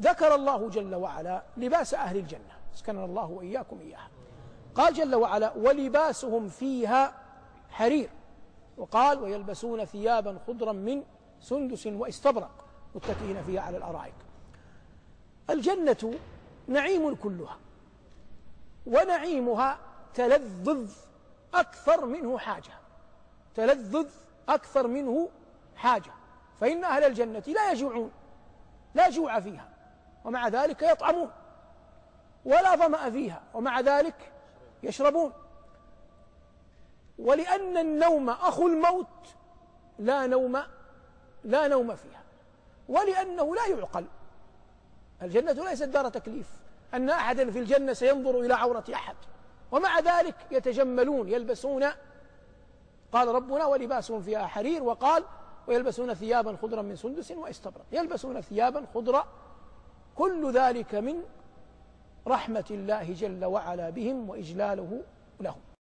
ذكر الله جل وعلا لباس أهل الجنة. اسكننا الله وإياكم إياها. قال جل وعلا ولباسهم فيها حرير وقال ويلبسون ثيابا خضرا من سندس واستبرق متكئين فيها على الأرائك الجنة نعيم كلها ونعيمها تلذذ أكثر منه حاجة. تلذذ أكثر منه حاجة. فإن أهل الجنة لا يجوعون لا جوع فيها. ومع ذلك يطعمون. ولا ظمأ فيها ومع ذلك يشربون. ولأن النوم أخو الموت لا نوم لا نوم فيها. ولأنه لا يعقل. الجنة ليست دار تكليف. أن أحدا في الجنة سينظر إلى عورة أحد. ومع ذلك يتجملون يلبسون قال ربنا ولباسهم فيها حرير وقال ويلبسون ثيابا خضرا من سندس وإستبرق. يلبسون ثيابا خضرا كل ذلك من رحمة الله جل وعلا بهم وإجلاله لهم.